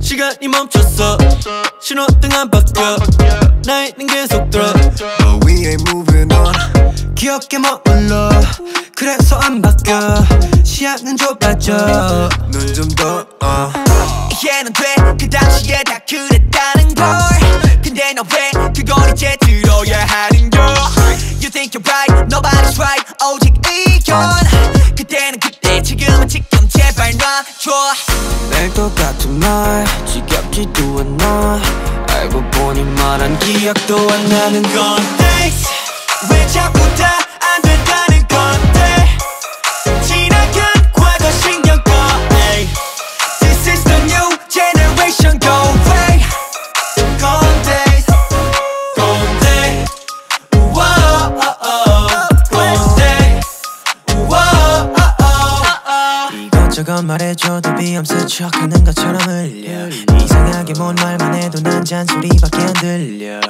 시간이 멈췄어. 신호등 안 바뀌어. 나이는 계속 들어. But we ain't moving on. 기억에 머물러. 그래서 안 바뀌어. 시야는 좁아져. 눈 좀더 어. 이해는 돼그 당시에 다 그랬다는 걸. 근데 너왜 그걸 이제 들어야 하는 걸 You think you're right. Nobody's right. 오직 이견. 그때는 그때. 지금은 지금 제발 놔줘 매일 똑같은 말. 지겹지도 않아. 알고 보니 말한 기억도 안 나는 건 건데 왜 자꾸 다 이것저것 말해줘도 비염스 척하는 것처럼 흘려. 이상하게 뭔 말만 해도 난 잔소리밖에 안 들려.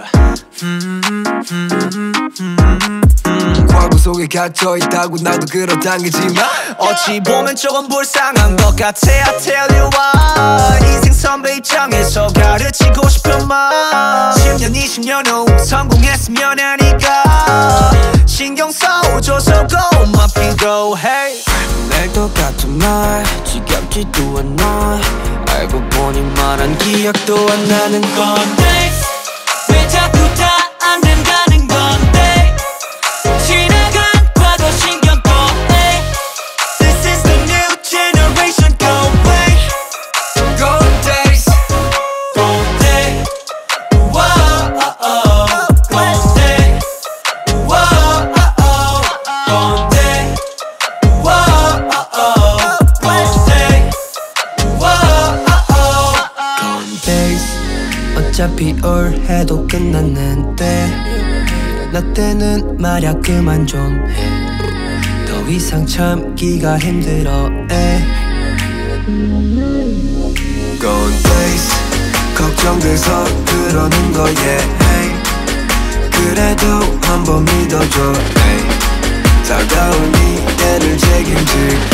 과거 속에 갇혀 있다고 나도 게지만 어찌 보면 조금 불쌍한 것 같아 I tell you why 인생 선배 입장에서 가르치고 싶은 말 10년 20년 후 성공했으면 하니까 신경 써줘서 go hey. 매일 똑같은 말 지겹지도 않아. 알고 보니 말한 기억도 안 나는 건 건데 왜 자꾸 다 안 된다는 어차피 올 해도 끝났는데 나 때는 말야 그만 좀해더 이상 참기가 힘들어 에 Golden days 걱정돼서 그러는 거야 hey. 그래도 한 번 믿어줘 hey. 다가올 미래를 책임질